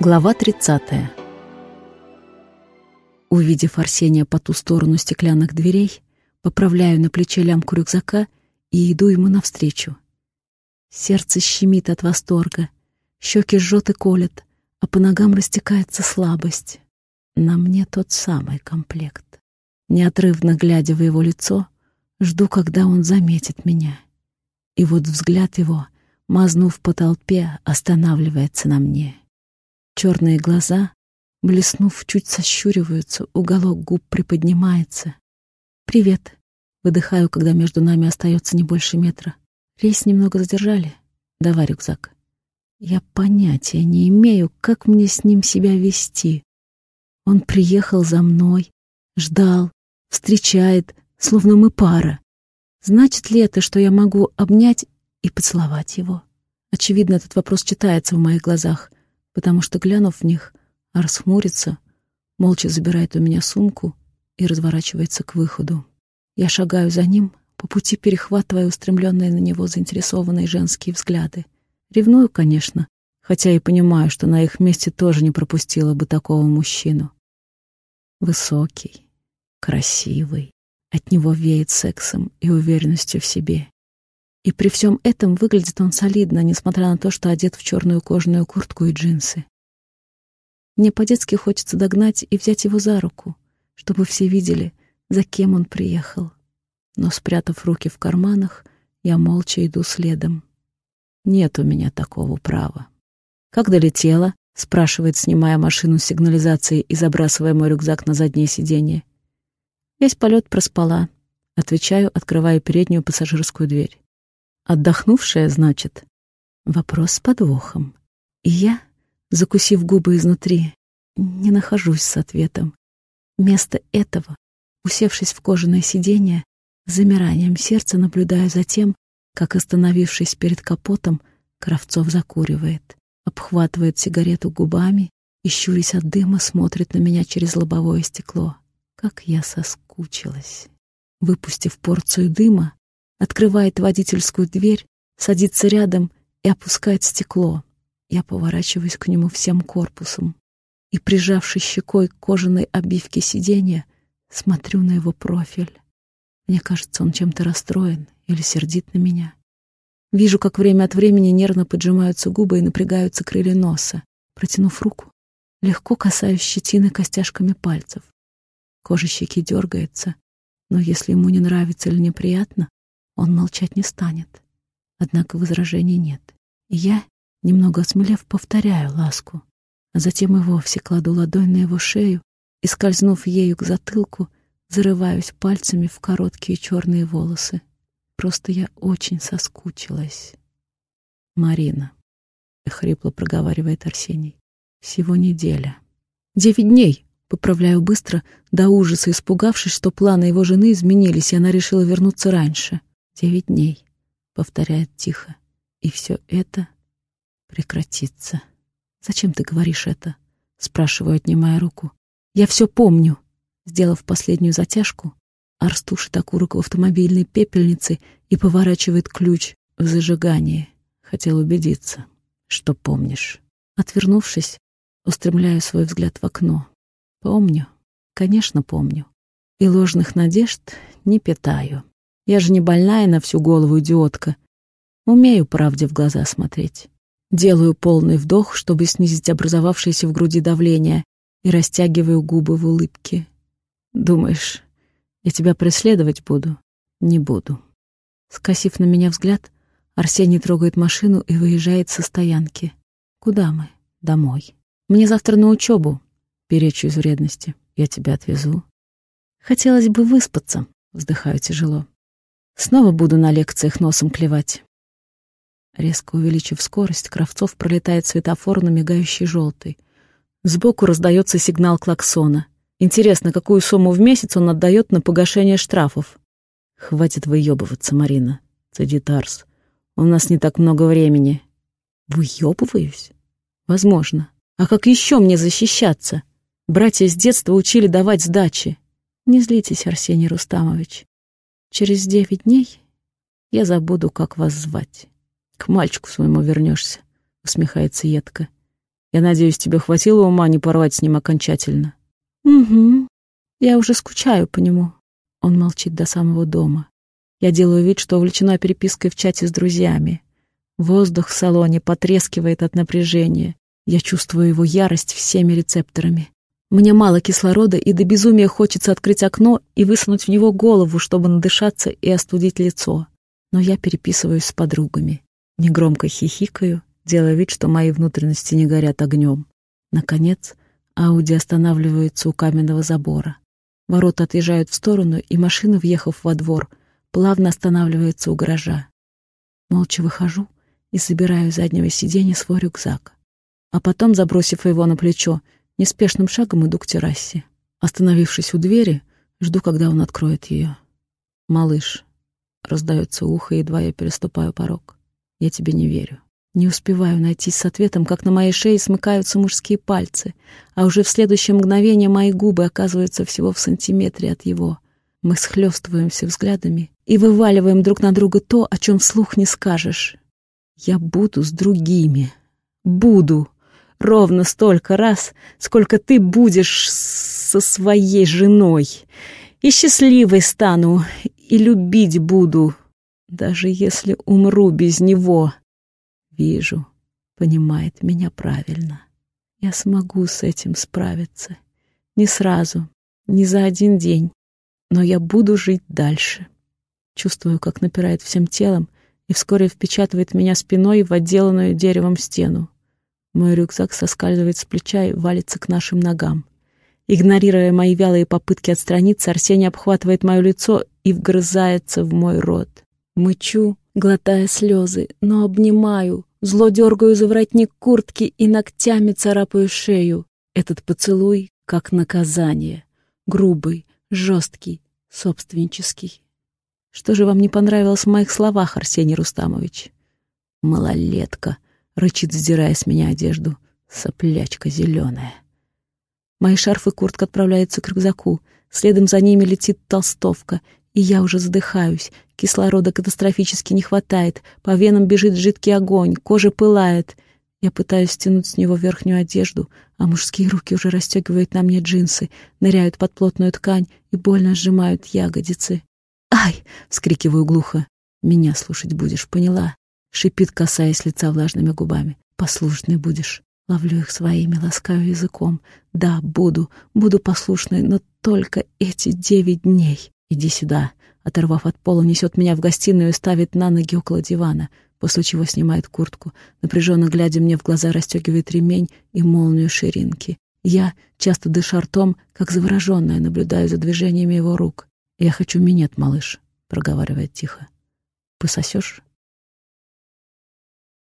Глава 30. Увидев Арсения по ту сторону стеклянных дверей, поправляю на плече лямку рюкзака и иду ему навстречу. Сердце щемит от восторга, щеки жжет и колет, а по ногам растекается слабость. На мне тот самый комплект. Неотрывно глядя в его лицо, жду, когда он заметит меня. И вот взгляд его, мазнув по толпе, останавливается на мне. Черные глаза, блеснув, чуть сощуриваются, уголок губ приподнимается. «Привет!» — выдыхаю, когда между нами остается не больше метра. Рейс немного задержали. Давай рюкзак. Я понятия не имею, как мне с ним себя вести. Он приехал за мной, ждал, встречает, словно мы пара. Значит ли это, что я могу обнять и поцеловать его? Очевидно, этот вопрос читается в моих глазах потому что, глянув в них, Арс хмурится, молча забирает у меня сумку и разворачивается к выходу. Я шагаю за ним, по пути перехватывая устремленные на него заинтересованные женские взгляды. Ревную, конечно, хотя и понимаю, что на их месте тоже не пропустила бы такого мужчину. Высокий, красивый, от него веет сексом и уверенностью в себе. И при всем этом выглядит он солидно, несмотря на то, что одет в черную кожаную куртку и джинсы. Мне по-детски хочется догнать и взять его за руку, чтобы все видели, за кем он приехал. Но, спрятав руки в карманах, я молча иду следом. Нет у меня такого права. «Как долетела?» — спрашивает, снимая машину с сигнализацией и забрасывая мой рюкзак на заднее сиденье. Весь полет проспала. Отвечаю, открывая переднюю пассажирскую дверь. Отдохнувшая, значит? Вопрос с подвохом. И я, закусив губы изнутри, не нахожусь с ответом. Вместо этого, усевшись в кожаное сиденье, замиранием сердца наблюдаю за тем, как, остановившись перед капотом, Кравцов закуривает, обхватывает сигарету губами и, щурясь от дыма, смотрит на меня через лобовое стекло. Как я соскучилась. Выпустив порцию дыма, открывает водительскую дверь, садится рядом и опускает стекло. Я поворачиваюсь к нему всем корпусом и, прижавшись щекой к кожаной обивке сиденья, смотрю на его профиль. Мне кажется, он чем-то расстроен или сердит на меня. Вижу, как время от времени нервно поджимаются губы и напрягаются крылья носа. Протянув руку, легко касаюсь щетины костяшками пальцев. Кожа щеки дергается, но если ему не нравится или неприятно, он молчать не станет. Однако возражений нет. И я, немного осмелев, повторяю ласку, а затем и вовсе кладу ладонь на его шею и, скользнув ею к затылку, зарываюсь пальцами в короткие черные волосы. Просто я очень соскучилась. «Марина», — хрипло проговаривает Арсений, — «всего неделя». «Девять дней», — поправляю быстро, до ужаса испугавшись, что планы его жены изменились, и она решила вернуться раньше. Девять дней, повторяет тихо, и все это прекратится. Зачем ты говоришь это? Спрашиваю, отнимая руку. Я все помню. Сделав последнюю затяжку, Арс тушит окурок в автомобильной пепельнице и поворачивает ключ в зажигание. Хотел убедиться, что помнишь. Отвернувшись, устремляю свой взгляд в окно. Помню, конечно, помню. И ложных надежд не питаю. Я же не больная на всю голову идиотка. Умею правде в глаза смотреть. Делаю полный вдох, чтобы снизить образовавшееся в груди давление, и растягиваю губы в улыбке. Думаешь, я тебя преследовать буду? Не буду. Скосив на меня взгляд, Арсений трогает машину и выезжает со стоянки. Куда мы? Домой. Мне завтра на учебу. Перечу из вредности. Я тебя отвезу. Хотелось бы выспаться. Вздыхаю тяжело. Снова буду на лекциях носом клевать. Резко увеличив скорость, Кравцов пролетает светофор на мигающий желтый. Сбоку раздается сигнал клаксона. Интересно, какую сумму в месяц он отдает на погашение штрафов? «Хватит выебываться, Марина», — цедит Арс. «У нас не так много времени». «Выебываюсь?» «Возможно. А как еще мне защищаться? Братья с детства учили давать сдачи». «Не злитесь, Арсений Рустамович. Через девять дней я забуду, как вас звать. К мальчику своему вернешься, усмехается едко. Я надеюсь, тебе хватило ума не порвать с ним окончательно. Угу. Я уже скучаю по нему. Он молчит до самого дома. Я делаю вид, что увлечена перепиской в чате с друзьями. Воздух в салоне потрескивает от напряжения. Я чувствую его ярость всеми рецепторами. Мне мало кислорода, и до безумия хочется открыть окно и высунуть в него голову, чтобы надышаться и остудить лицо. Но я переписываюсь с подругами. Негромко хихикаю, делая вид, что мои внутренности не горят огнем. Наконец, Ауди останавливается у каменного забора. Ворота отъезжают в сторону, и машина, въехав во двор, плавно останавливается у гаража. Молча выхожу и собираю с заднего сиденья свой рюкзак. А потом, забросив его на плечо, неспешным шагом иду к террасе. Остановившись у двери, жду, когда он откроет ее. «Малыш», — раздается ухо, едва я переступаю порог, — «я тебе не верю». Не успеваю найтись с ответом, как на моей шее смыкаются мужские пальцы, а уже в следующее мгновение мои губы оказываются всего в сантиметре от его. Мы схлестываемся взглядами и вываливаем друг на друга то, о чем вслух не скажешь. Я буду с другими. Буду. Ровно столько раз, сколько ты будешь со своей женой. И счастливой стану, и любить буду, даже если умру без него. Вижу, понимает меня правильно. Я смогу с этим справиться. Не сразу, не за один день, но я буду жить дальше. Чувствую, как напирает всем телом и вскоре впечатывает меня спиной в отделанную деревом стену. Мой рюкзак соскальзывает с плеча и валится к нашим ногам. Игнорируя мои вялые попытки отстраниться, Арсений обхватывает мое лицо и вгрызается в мой рот. Мычу, глотая слезы, но обнимаю, зло дергаю за воротник куртки и ногтями царапаю шею. Этот поцелуй как наказание. Грубый, жесткий, собственнический. Что же вам не понравилось в моих словах, Арсений Рустамович? Малолетка, рычит, сдирая с меня одежду. Соплячка зеленая. Мои шарф и куртка отправляются к рюкзаку. Следом за ними летит толстовка, и я уже задыхаюсь. Кислорода катастрофически не хватает. По венам бежит жидкий огонь, кожа пылает. Я пытаюсь стянуть с него верхнюю одежду, а мужские руки уже расстегивают на мне джинсы, ныряют под плотную ткань и больно сжимают ягодицы. «Ай!» — вскрикиваю глухо. «Меня слушать будешь, поняла?» — шипит, касаясь лица влажными губами. «Послушный будешь». Ловлю их своими, ласкаю языком. «Да, буду, буду послушной, но только эти девять дней». «Иди сюда!» Оторвав от пола, несет меня в гостиную и ставит на ноги около дивана, после чего снимает куртку, напряженно глядя мне в глаза, расстегивает ремень и молнию ширинки. Я, часто дыша ртом, как завороженная, наблюдаю за движениями его рук. «Я хочу минет, малыш», — проговаривает тихо. «Пососешь?»